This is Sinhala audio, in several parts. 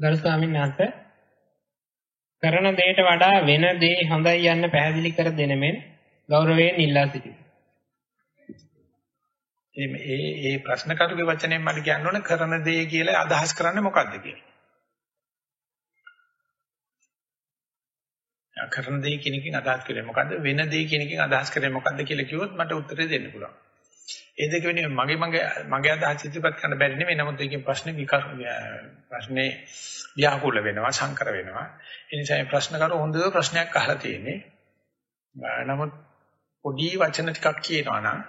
ගරු ස්වාමීන් වහන්සේ කරන දෙයට වඩා වෙන දේ හොඳයි යන්න පැහැදිලි කර දෙන මෙන් ගෞරවයෙන් ඉල්ලා සිටිනවා. මේ ඒ ප්‍රශ්න කරුගේ වචනයෙන් මට කියන්න ඕන කරන දේ කියලා අදහස් කරන්නේ මොකද්ද කියලා. කරන දේ කියන එකෙන් අදහස් කරේ මොකද්ද වෙන දේ කියන එකෙන් අදහස් කරේ මොකද්ද කියලා කිව්වොත් මට උත්තරේ දෙන්න පුළුවන්. ඒ දෙක වෙනුවෙන් මගේ මගේ මගේ අදහස් ඉදිරිපත් කරන්න බැරි නෙමෙයි නමුත් ඒකෙන් ප්‍රශ්නේ විකාර ප්‍රශ්නේ ව්‍යාකූල වෙනවා සංකර වෙනවා. ඒ නිසා මේ ප්‍රශ්න කරු හොඳ ප්‍රශ්නයක් අහලා තියෙන්නේ. නමුත් පොඩි වචන ටිකක් කියනවා නම්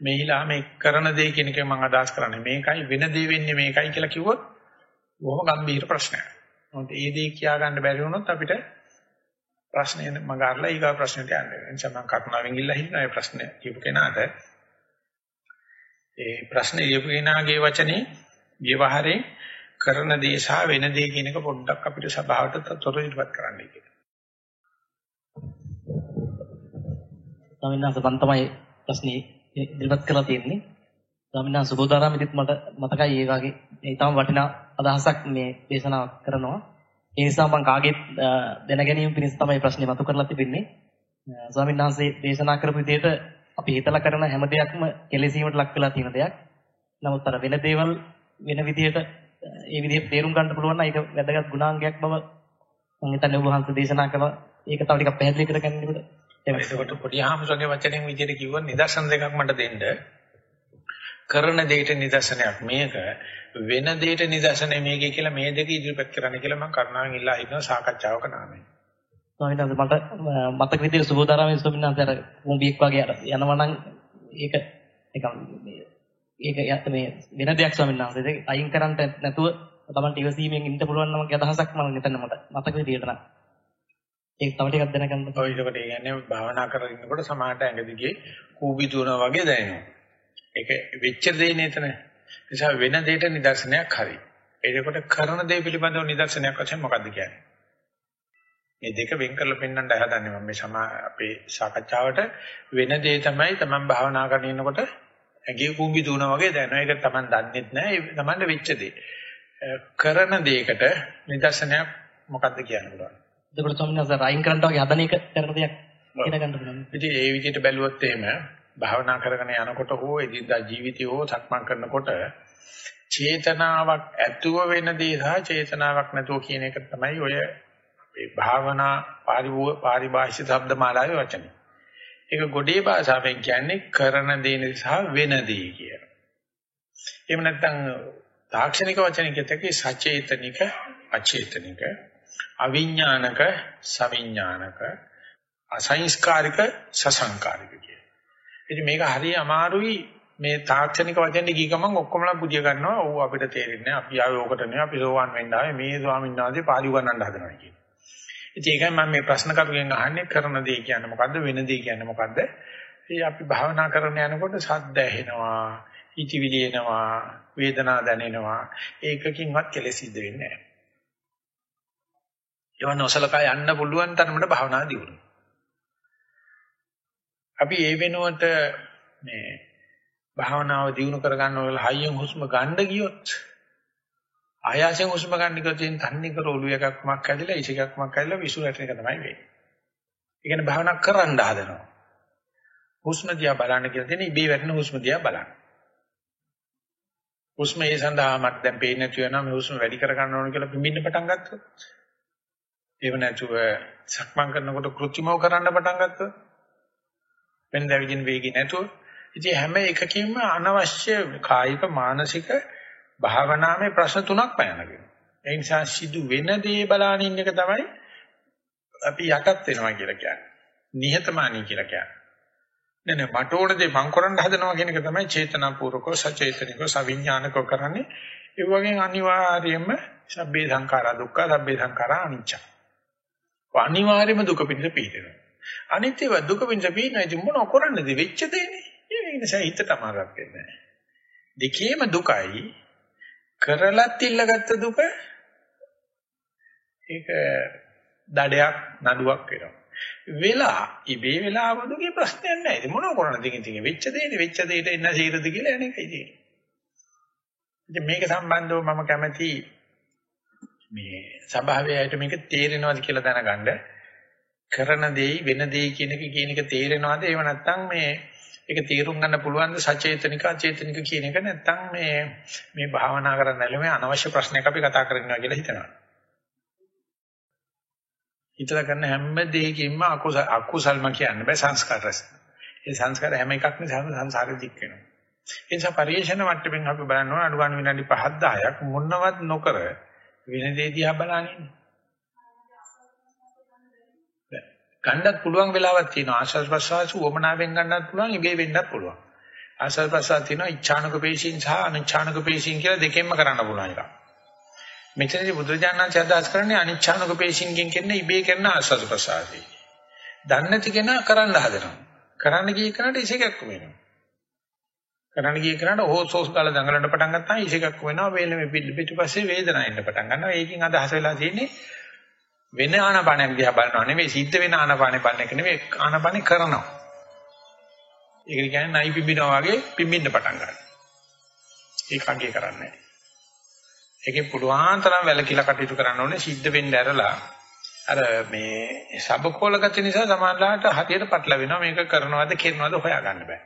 මෙහිලා මේ කරන දේ කියන එක මම අදහස් කරන්නේ මේකයි වෙන දේ වෙන්නේ මේකයි කියලා කිව්වොත් බොහොම ගැඹීර ප්‍රශ්නයක්. මොකද ඒ දේ කියා ගන්න බැරි වුණොත් අපිට ප්‍රශ්නේ මගාරලා ඊගා ප්‍රශ්නෙට යන්න වෙනවා. එනිසා මම කරුණාවෙන් ඉල්ලා හිටිනවා මේ ප්‍රශ්නේ කියපු කෙනාට ඒ ප්‍රශ්නේ කියපු කෙනාගේ වචනේ ව්‍යවහාරයෙන් කරන දේ සහ වෙන දේ කියන එක පොඩ්ඩක් අපිට සභාවට තොර ඉදිරිපත් කරන්න කියලා. ස්වාමීන් වහන්සේ මම තමයි ප්‍රශ්නේ ඉදිරිපත් කරලා තියෙන්නේ. ස්වාමීන් වහන්සේ සුබෝධාරාමෙදිත් මට මතකයි ඒ වගේ ඒ තරම් වටිනා අදහසක් මේ දේශනාව කරනවා. ඒ නිසා මම කාගෙත් දැන ගැනීම පිණිස තමයි ප්‍රශ්නේ මතු කරලා තිබෙන්නේ. ස්වාමීන් වහන්සේ දේශනා කරපු විදිහට අපි හිතලා කරන හැම දෙයක්ම කෙලෙසීමට ලක් වෙලා තියෙන දෙයක්. නමුත් අර වෙන දේවල් වෙන විදිහට ඒ විදිහට තේරුම් ගන්න පුළුවන් නම් ඒක වැදගත් ගුණාංගයක් බව මම හිතන්නේ ඔබ වහන්සේ දේශනා කළා. ඒක තව ටිකක් පැහැදිලි කරගන්නකොට එතකොට පොඩි හාමුදුරගේ වචනෙන් විදිහට කිව්වොත් නිදර්ශන දෙකක් මට දෙන්න. කරන දෙයට නිදර්ශනයක් මේක වෙන දෙයට නිදර්ශනය මේකේ කියලා මේ දෙක ඉදිරිපත් කරන්න කියලා මම කරුණාවෙන් ඉල්ලා හිටනවා සාකච්ඡාවක නාමයෙන්. ස්වාමීන් වහන්සේ මට මතක විදිහට සුබෝධාරාමයේ ස්වාමීන් වහන්සේ අර කුඹියක් වගේ අර යනවා නම් ඒක නිකන් ඒක මේ වෙන දෙයක් ස්වාමීන් වහන්සේ ඒක අයින් කරන්න නැතුව තමන්ට ඉවසීමෙන් ඉන්න පුළුවන් නම් අදහසක් මම හිතන්න මට මතක විදිහට නම් ඒක තව ටිකක් දැනගන්න. ඔය ඒකට කියන්නේ භාවනා කරගෙන ඉන්නකොට සමාහට ඇඟ දිගේ කූඹි දුවනවා වගේ දැනෙනවා. ඒක වෙච්ච දේ නේතන. නිසා වෙන දෙයක නිදර්ශනයක් හරි. එතකොට කරන දේ පිළිබඳව නිදර්ශනයක් වශයෙන් මොකද්ද කියන්නේ? මේ දෙක වෙන් කරලා පෙන්වන්න හදන්නේ මම මේ සමා අපේ සාකච්ඡාවට වෙන දේ තමයි තමන් භාවනා කරගෙන ඉන්නකොට ඇඟේ කුඹි දුවනවා වගේ දැනෙනවා. ඒක තමන් දන්නෙත් නැහැ. ඒ තමන්ට වෙච්ච දේ. කරන දෙයකට නිදර්ශනයක් මොකද්ද කියන්න පුළුවන්? ස්වාමීන් වහන්සේ රයින් කරන්න වගේ හදන එක කරන දෙයක් ඉගෙන ගන්න පුළුවන්. ඉතින් ඒ විදිහට බැලුවොත් එහෙම භාවනා කරගෙන යනකොට හෝ එදිනදා ජීවිතය හෝ සක්මන් කරනකොට චේතනාවක් ඇතුව වෙන දේ සහ චේතනාවක් නැතුව කියන එක තමයි ඔය අපේ භාවනා පාරිභාෂිත શબ્ද මාලාවේ වචනේ. ඒක ගොඩේ භාෂාවෙන් කියන්නේ කරන දේ සහ වෙන දේ කියන. එහෙම නැත්නම් තාක්ෂණික වචනේ කියතකේ සචේතනික අචේතනික අවිඥානික සවිඥානික අසංස්කාරික සසංකාරික කිය. ඉතින් මේක හරිය අමාරුයි මේ තාක්ෂණික වචනේ ගිය ගමන් ඔක්කොමලා පුදිය ගන්නවා. ඔව් අපිට තේරෙන්නේ අපි ආවේ ඕකට නෙවෙයි අපි සෝවන් වෙන්න ආවේ මේ ස්වාමීන් වහන්සේ පාලි උගන්වන්න හදනවා කියන. ඉතින් ඒකයි මම මේ ප්‍රශ්න කරුගෙන් අහන්නේ කරන දේ කියන්නේ මොකද්ද වෙන දේ කියන්නේ මොකද්ද? ඒ අපි භාවනා කරන යනකොට සද්ද ඇහෙනවා, හිතවිලි එනවා, වේදනා දැනෙනවා. ඒකකින්වත් කෙලෙස් සිද්ධ වෙන්නේ නැහැ. ඒවා නොසලකා යන්න පුළුවන් තරමට භාවනා දියුණු. අපි ඒ වෙනුවට මේ භාවනාව දියුණු කරගන්න ඕන හයියෙන් හුස්ම ගන්න ගියොත් ආයාසයෙන් හුස්ම ගන්න ගියොත් එන් තන්නේ කර ඔළුව එකක්මක් ඇදලා ඉස එකක්මක් ඇදලා විසු රැටෙන එක තමයි වෙන්නේ. ඒ කියන්නේ භාවනා කරන්න හදනවා. හුස්ම දිහා බලන්න කියලා තියෙන ඉබේ වැටෙන හුස්ම දිහා බලන්න. හුස්ම ඒ සඳහා මට දැන් පේන්නේ නැති වෙනවා මේ හුස්ම වැඩි කර ගන්න ඕන කියලා පිඹින්න පටන් ගත්තොත් ඒව නැතුව සක්මන් කරනකොට કૃත්‍රිමව කරන්න පටන් ගත්තොත් වෙන දැවිදින වේගي නැතුව ඉතින් හැම එකකින්ම අනවශ්‍ය කායික මානසික භාවනාවේ ප්‍රශ්න තුනක් පැනනගෙන ඒ නිසා සිදු වෙන දේ බලාගෙන ඉන්න එක තමයි අපි යටත් වෙනවා කියලා කියන්නේ. නිහතමානී කියලා කියන්නේ. නෑ නෑ මට ඕන දේ මං කරන්න හදනවා කියන එක තමයි චේතනාපූර්වකව සචේතනිකව සවිඥානිකව කරන්නේ. ඒ වගේ අනිවාර්යයෙන්ම සබ්බේ සංඛාරා දුක්ඛ සබ්බේ සංඛාරා අනිච්ච. අනිවාර්යයෙන්ම දුක පිණිස පිළිදෙනවා අනිත්‍යව දුක පිණිස පිළිනයි ඉතින් මොනව කරන්නද? වෙච්ච දෙන්නේ ඒ නිසා හිතට අමාරුවක් වෙන්නේ නැහැ දෙකේම දුකයි. කරලත් ඉල්ලගත්ත දුක ඒක දඩයක් නඩුවක් වෙනවා. වෙලා ඉබේ වෙලා වදුගේ ප්‍රශ්නයක් නැහැ. ඉතින් මොනව කරන්නද ඉතින් ඉතින් වෙච්ච දෙයනේ වෙච්ච දෙයට එන්න සීරද කියලා අනේකයි තියෙන්නේ. ඉතින් මේක සම්බන්ධව මම කැමති මේ ස්වභාවයට මේක තේරෙනවද කියලා දැනගන්න. කරන දෙයි වෙන දෙයි කියන එක කියන එක තේරෙනවද? ඒව නැත්නම් මේ ඒක තේරුම් ගන්න පුළුවන් ද සචේතනික අචේතනික කියන එක නැත්නම් මේ මේ භාවනා කරන්න නැලෙමේ අනවශ්‍ය ප්‍රශ්නයක් අපි කතා කරනවා කියලා හිතනවා. හිතලා කරන හැම දෙයකින්ම අකුසල අකුසල්ම කියන්න බෑ සංස්කාර රස. ඒ සංස්කාර හැම එකක්ම සංසාරෙ දික් වෙනවා. ඒ නිසා පරිේශන මට්ටමින් අපි බලන්න ඕන අනුගාන විනාඩි 5 10ක් මොනවත් නොකර වෙන දේ දිහා බලන්නේ. ගන්නත් පුළුවන් වෙලාවක් තියෙනවා ආශස් ප්‍රසවාස උවමනාවෙන් ගන්නත් පුළුවන් ඉබේ වෙන්නත් පුළුවන්. ආශස් ප්‍රසවාස තියෙනවා ඉච්ඡානක පේශීන් සහ අනිච්ඡානක පේශීන් කියලා දෙකෙන්ම කරන්න පුළුවන් එකක්. මෙතනදී බුදුරජාණන් අදහස් කරන්නේ අනිච්ඡානක පේශීන්ගෙන් කියන්නේ ඉබේ කරන ආශස් ප්‍රසවාසයි. දන්නේ නැති කෙනා කරන්න හදනවා. කරන්න ගිය කෙනාට ඉසේකක් වෙනවා. කරන්න ගිය කෙනාට හොසෝස් ගාලා දඟලන්න පටන් ගත්තාම ඉසේකක් වෙනවා. වේලෙ පිටිපස්සේ වේදනාව එන්න පටන් ගන්නවා. ඒකෙන් අදහස් වෙලා තියෙන්නේ වෙන ආනපානයක් දිහා බලනවා නෙමෙයි සිද්ධ වෙන ආනපානේ බලන එක නෙමෙයි ආනපානේ කරනවා. ඒක කියන්නේ නයි පිඹිනවා වගේ පිඹින්න පටන් ගන්නවා. ඒක අගේ කරන්නේ නැහැ. ඒකේ පුළුවන් තරම් වැලකිලා කටයුතු කරන්න ඕනේ සිද්ධ වෙන්න ඇරලා අර මේ සබකෝල ගති නිසා සමානලාට හරියට පටලවෙනවා මේක කරනවද කරනවද හොයාගන්න බෑ.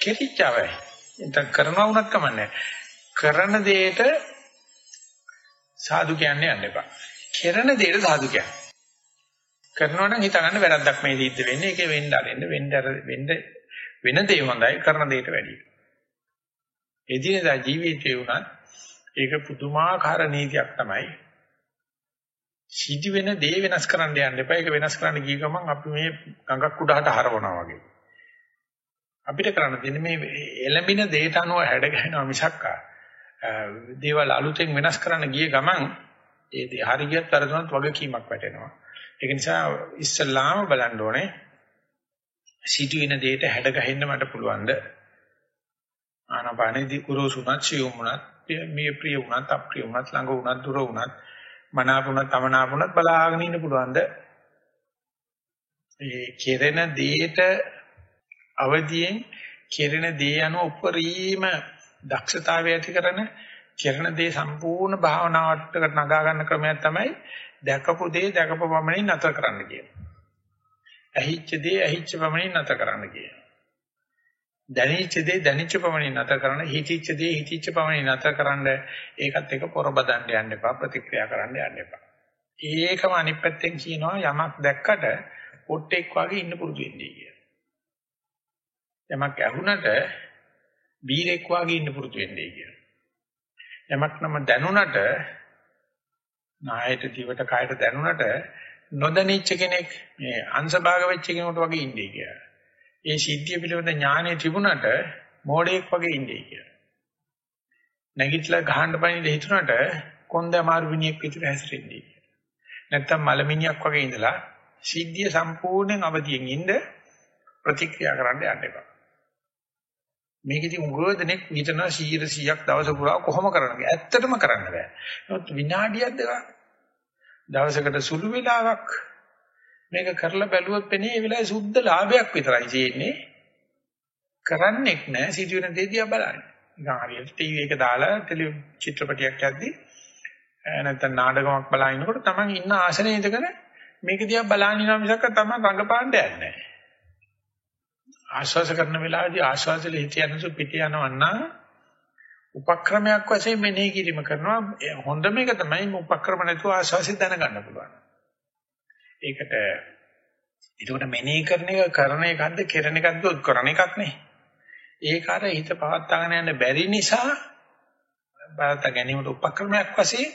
කෙලිච්චවයි. එතන කරනවා වුණත් කමන්නේ. කරන දෙයට සාදු කියන්නේ යන්න එපා. කරන දෙයට සාදු කියන්නේ. කරනවා නම් හිතගන්න වැරද්දක් මේ සිද්ධ වෙන්නේ. ඒකේ වෙන්න අරින්න වෙන්න වෙන්න වෙන දේ හොඳයි කරන දෙයට වැඩිය. එදිනෙදා ජීවිතේ උනත් ඒක පුදුමාකාර නීතියක් තමයි. සිද්ධ වෙන දේ වෙනස් කරන්න යන්න එපා. ඒක වෙනස් කරන්න ගිය ගමන් අපි මේ ගඟක් උඩහට හරවනවා වගේ. අපිට කරන්න තියෙන්නේ මේ එළඹින දේට අනුව හැඩ ගැහෙනවා මිසක්කා දේවල් අලුතෙන් වෙනස් කරන්න ගිය ගමන් ඒ දේ හරියට තරතුනත් වගකීමක් වැටෙනවා. ඒක නිසා ඉස්සල්ලාම බලන්න ඕනේ සිදුවෙන දෙයට හැඩ ගහෙන්න මට පුළුවන්ද? ආනපානෙදි කුරුසුණත් සියුම්ුණත් මේ ප්‍රිය වුණත් අප්‍රිය වුණත් ළඟ වුණත් දුර වුණත් මනාපුණත් අමනාපුණත් බලාගෙන ඉන්න පුළුවන්ද? ඒ කෙරෙන දෙයට අවදියෙන් කෙරෙන දේ අනුව උපරිම දක්ෂතාවය ඇති කරන කරන දේ සම්පූර්ණ භාවනාවට නගා ගන්න ක්‍රමයක් තමයි දැකපු දේ දැකපු පමණින් නැතර කරන්න කියන්නේ. ඇහිච්ච දේ ඇහිච්ච පමණින් නැතර කරන්න කියන්නේ. දැනෙච්ච දේ දැනෙච්ච පමණින් නැතර කරන්න, හිතිච්ච දේ හිතිච්ච පමණින් නැතර කරන්න ඒකත් එක්ක පොරබදන්න යන්න එපා, ප්‍රතික්‍රියා කරන්න යන්න එපා. ඒකම අනිත් පැත්තෙන් කියනවා යමක් දැක්කට පොට්ටෙක් වගේ ඉන්න පුරුදු වෙන්නේ කියලා. යමක් ඇහුනට බීරෙක් වගේ ඉන්න පුරුදු වෙන්නේ කියලා. යමක් නම දැනුණට නායට දිවට කයට දැනුණට නොදැනිච්ච කෙනෙක් මේ අංශභාග වෙච්ච කෙනෙකුට වගේ ඉන්නේ කියලා. ඒ සිද්ධිය පිළිබඳ ඥානය තිබුණට මෝඩයෙක් වගේ ඉන්නේ කියලා. නැගිටලා ගහන්න පයින් හිතුණට කොන්ද අමාරු විනියක් විතර හැසිරෙන්නේ කියලා. නැත්තම් මලමිනියක් වගේ ඉඳලා සිද්ධිය සම්පූර්ණයෙන් අවදියෙන් ඉන්න ප්‍රතික්‍රියා කරන්න යන්න එපා. මේකෙදි උගෝදෙනෙක් හිතන 100 100ක් දවස පුරා කොහොම කරන්නද? ඇත්තටම කරන්න බෑ. නමුත් විනාඩියක් දෙකක් දවසකට සුළු වෙලාවක් මේක කරලා බැලුවොත් පෙනේ ඒ වෙලාවේ සුද්ධ ලාභයක් විතරයි තියෙන්නේ. කරන්නෙක් නෑ සිදුවෙන දේ දිහා බලන්න. නිකන් හරියට ටීවී එක දාලා ටෙලි චිත්‍රපටයක් යද්දි නැත්නම් නාටකමක් බලනකොට තමන් ඉන්න ආසනයේ ඉඳගෙන මේක දිහා බලන ඉන්නවා මිසක් තමන් රඟපාන්න යන්නේ නෑ. ආශ්වාස කරන වෙලාවේදී ආශ්වාසෙල හිත යනසු පිට යනවන්නා උපක්‍රමයක් වශයෙන් මෙනෙහි කිරීම කරනවා හොඳම එක තමයි උපක්‍රම නැතුව ආශ්වාසය දැනගන්න පුළුවන්. ඒකට ඒකට මෙනෙහි කරන එක කරන එකක්ද කෙරෙන එකක්ද කරන එකක් නේ. ඒක අර හිත පවත්වාගෙන යන්න බැරි නිසා බලත ගැනීමට උපක්‍රමයක් වශයෙන්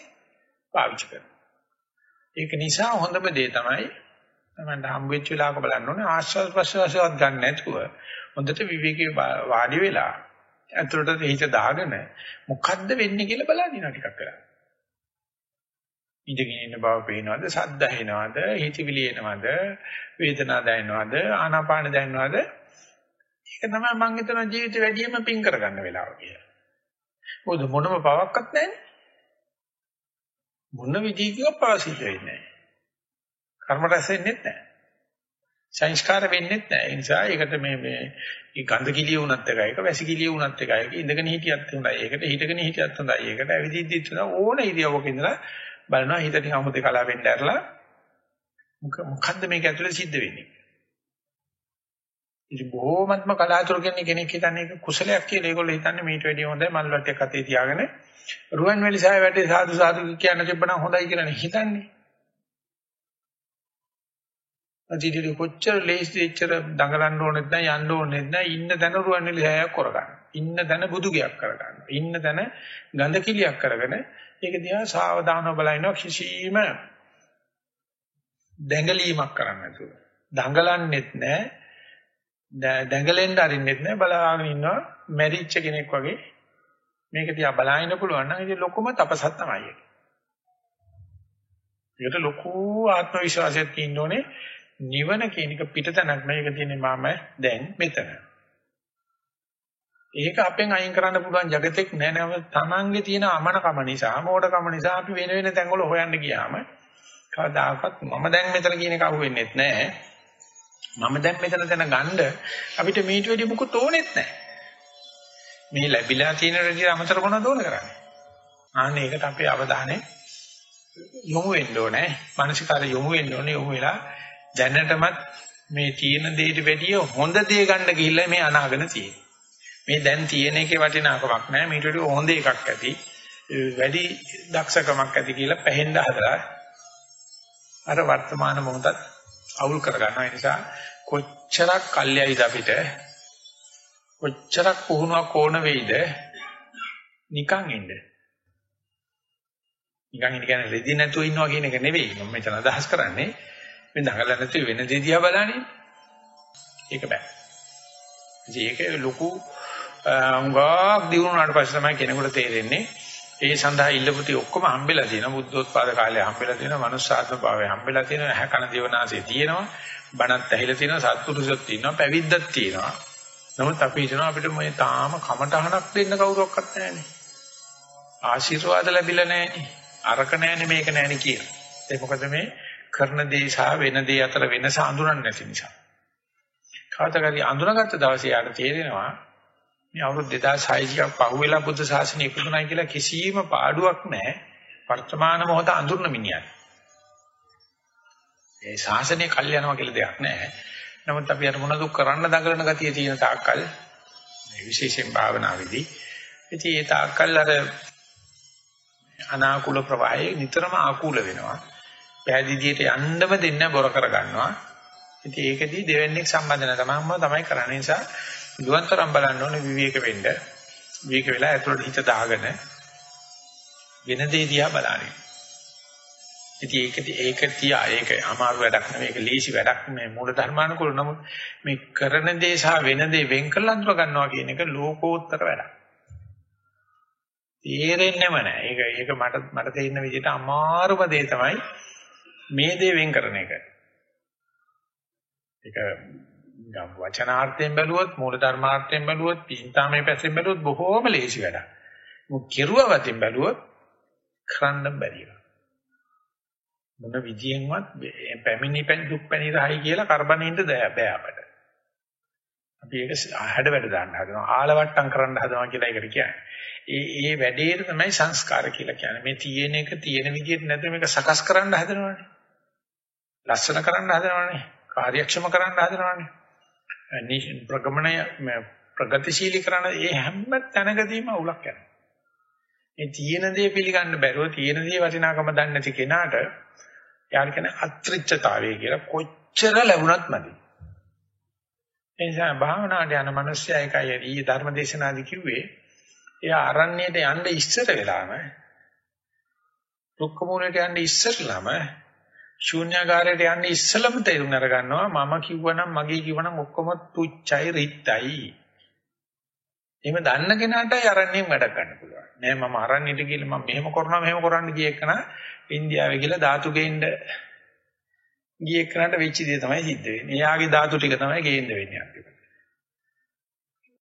පාවිච්චි කරනවා. ඒක නිසා හොඳම දේ තමයි තමන්ට හම් වෙච්ච වෙලාවක බලන්න ඕනේ ආශ්වාස ප්‍රශ්වාසවත් ගන්න නැතුව හොඳට විවේකී වාඩි වෙලා ඇතුළට හිත දාගෙන මොකද්ද වෙන්නේ කියලා බලන්න ඉන්න ටිකක් කරලා. ඉඳගෙන ඉන්න බව පේනවද සද්ද ඇහෙනවද හිතවිලි එනවද වේදනාව දැනෙනවද ආනාපාන දැනෙනවද ඒක තමයි මම හිතන ජීවිත වැඩිම පින් කරගන්න වෙලාව කියලා. මොකද මොනම පවක්වත් නැහැ. මොන විදිහකින්වත් පාසිත වෙන්නේ නැහැ. කර්ම රැස් වෙන්නේ නැහැ. සංස්කාර වෙන්නේ නැහැ. ඒ නිසා ඒකට මේ මේ ගඳ කිලිය වුණත් එකයි, ඒක වැසි කිලිය වුණත් එකයි, ඒක ඉඳගෙන හිටියත් හොඳයි, ඒකට හිටගෙන හිටියත් හොඳයි, ඒකට ඇවිදිද්දිත් හොඳයි ඕන ඉරියව්වක ඉඳලා බලනවා හිත නිකන් හොදේ කලාව වෙන්න ඇරලා මොකද්ද මේක ඇතුලේ සිද්ධ වෙන්නේ ඉතින් බොහොමත්ම කලාතුරකින් කෙනෙක් හිතන්නේ ඒක කුසලයක් කියලා ඒගොල්ලෝ හිතන්නේ මීට වැඩිය හොඳයි මල් වට්ටියක් අතේ තියාගෙන රුවන්වැලි සාය වැටේ සාදු සාදු කියන තිබ්බනම් හොඳයි කියලා නේ හිතන්නේ අදිදී කොච්චර ලේසි එච්චර දඟලන්න ඕනෙත් නැහැ යන්න ඕනෙත් නැහැ ඉන්න තැන රුවන්වැලි සෑයක් කරගන්න. ඉන්න තැන බුදුගයක් කරගන්න. ඉන්න තැන ගඳ කිලියක් කරගෙන ඒක දිහා සාවධානව බලනවා කිසිම දැඟලීමක් කරන්නේ නැතුව. දඟලන්නෙත් නැහැ. දැඟලෙන්න අරින්නෙත් නැහැ බලාගෙන ඉන්නවා මැරිච්ච කෙනෙක් වගේ මේක දිහා බලාගෙන පුළුවන් නම් ඉතින් ලොකුම තපසක් තමයි ඒක. ඒකට ලොකු ආත්ම විශ්වාසයක් තියෙන්න ඕනේ නිවන කියන එක පිටතනක් නෙවෙයි ඒක තියෙන්නේ මම දැන් මෙතන. ඒක අපෙන් අයින් කරන්න පුළුවන් జగතෙක් නෑ නම තමන්ගේ තියෙන අමනකම නිසා මෝඩකම නිසා අපි වෙන වෙන තැන්වල හොයන්න ගියාම කවදාකවත් මම දැන් මෙතන කියන එක අහුවෙන්නේ නැහැ. මම දැන් මෙතන දැන ගන්න අපිට මීට වැඩි මොකුත් ඕනෙත් නැහැ. මේ ලැබිලා තියෙන රෙදි අමතර මොනවද ඕන කරන්නේ? ආන්නේ ඒකට අපේ අවධානය යොමු වෙන්න ඕනේ. මානසිකාර යොමු වෙන්න ඕනේ. යොමු වෙලා දැනටමත් මේ තියෙන දෙයට වැඩිය හොඳ දේ ගන්න ගිහිල්ලා මේ අනාගෙන තියෙන්නේ. මේ දැන් තියෙන එකේ වටිනාකමක් නැහැ. මේට වඩා හොඳ එකක් ඇති. වැඩි දක්ෂකමක් ඇති කියලා පැහෙන්න හදලා අර වර්තමාන මොහොතත් අවුල් කරගන්නවා. ඒ නිසා කොච්චරක් කල්යයිද අපිට කොච්චරක් පුහුණුවක් ඕන වෙයිද නිකන් ඉන්න. නිකන් ඉන්න කියන්නේ රෙදි නැතුව ඉන්නවා කියන එක නෙවෙයි මම මෙතන අදහස් කරන්නේ. මේ දඟලන නැතුව වෙන දේ දිහා බලන්නේ. ඒක බෑ. ඒක ලොකු උංගක් දිනුනාට පස්සේ තමයි කෙනෙකුට තේරෙන්නේ. ඒ සඳහා ඉල්ලපුටි ඔක්කොම හම්බෙලා තියෙනවා. බුද්ධෝත්පාද කාලේ හම්බෙලා තියෙනවා. මනුස්සාත්ම භාවය හම්බෙලා තියෙනවා. ඇහැ කන දිවනාසය තියෙනවා. බණත් ඇහිලා තියෙනවා. සත්පුරුෂොත් තියෙනවා. පැවිද්දක් තියෙනවා. නමුත් අපි හිතනවා අපිට මේ තාම කමටහනක් දෙන්න කවුරක්වත් නැහැනේ. ආශිර්වාද ලැබිලා නැහැනේ. අරක නැහැනේ මේක නැහැනේ කියන ඒ මොකද මේ කරන දේ සහ වෙන දේ අතර වෙනස අඳුරන්නේ නැති නිසා. කවදාකරි අඳුනගත්ත දවසේ යාට තේරෙනවා මේ අවුරුදු 2600ක් පහුවෙලා බුද්ධ ශාසනය ඉපදුනායි කියලා කිසිම පාඩුවක් නැහැ. වර්තමාන මොහොත අඳුරන මිනිහා. ඒ ශාසනය කල් යනවා කියලා දෙයක් නැහැ. නමුත් අපි අර මොනද කරන්න දඟලන ගතිය තියෙන තාක්කල් මේ විශේෂයෙන් භාවනාවේදී ඉතින් ඒ තාක්කල් අර අනාකූල ප්‍රවාහයේ නිතරම ආකූල වෙනවා. පෑදීදියට යන්නම දෙන්න බොර කර ගන්නවා. ඉතින් ඒකදී දෙවන්නේක් සම්බන්ධ නැතමම තමයි කරන්නේ. නිසා දුවන්තරම් බලන්න ඕනේ විවේක වෙන්න. විවේක වෙලා ඇතුළට හිත දාගෙන වෙන දේ දිහා බලන්නේ. ඉතින් ඒකදී ඒක තියා ඒක අමාරු වැඩක් නෙවෙයි ඒක ලීසි වැඩක් මේ මූල ධර්මානුකූල නමුත් මේ කරන දේ සහ වෙන දේ වෙන් කරලා අඳුර ගන්නවා කියන එක ලෝකෝත්තර වැඩක්. තේරෙන්නේම නැහැ. ඒක ඒක මට මට තේරෙන විදිහට අමාරුම දේ තමයි මේ දේ වෙන් කරන එක. ඒක වචනාර්ථයෙන් බැලුවොත් මූල ධර්මාර්ථයෙන් බැලුවොත් පින්තාමේ පැසෙන් බැලුවොත් බොහෝම ලේසි වැඩක්. මොක කෙරුවවතින් බැලුවොත් කරන්න බැරි එක. මොන විදියෙන්වත් පැමිණි පැන් දුක් පැණි රහයි කියලා කරබනින්න බෑ අපට. අපි ඒක හැඩ වැඩ දාන්න හදනවා ආලවට්ටම් කරන්න හදනවා කියලා ඒකට කියන්නේ. ඒ ඒ වැඩේට තමයි සංස්කාර කියලා කියන්නේ. මේ තියෙන එක තියෙන විදිහට නැත්නම් මේක සකස් කරන්න හදනවනේ. ලස්සන කරන්න හදනවනේ. කාර්යක්ෂම කරන්න හදනවනේ. ප්‍රගමණය ප්‍රගතිශීලී කරන ඒ හැම තැනකදීම උලක් යනවා. මේ තියෙන දේ පිළිගන්න බැරුව තියෙන දේ වටිනාකම දන්නේ නැති කෙනාට යාර කියන්නේ අත්‍රිච්ඡතාවය කියලා කොච්චර ලැබුණත් මදි. ඒ නිසා භාවනාවට යන මිනිස්සයා එකයි ඊයේ ධර්මදේශනාදී කිව්වේ එයා අරණ්‍යයට යන්න ඉස්සර වෙලාම දුක්ඛ මූලයට යන්න ඉස්සරලම ශූන්‍යාකාරයට යන්නේ ඉස්සලම තේරුම් අරගන්නවා මම කිව්වනම් මගේ කිව්වනම් ඔක්කොම තුච්චයි රිත්යි. එහෙම දන්න කෙනාටයි අරණියෙන් වැඩ ගන්න පුළුවන්. නෑ මම අරණියට ගිහලා මම මෙහෙම කරනවා මෙහෙම කරන්න ගිය එකන ඉන්දියාවේ ගිහලා ධාතු ගේන්න ගිය එකනට වෙච්ච දේ තමයි සිද්ධ වෙන්නේ. එයාගේ ධාතු ටික තමයි ගේන්න වෙන්නේ අන්තිමට.